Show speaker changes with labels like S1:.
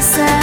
S1: myself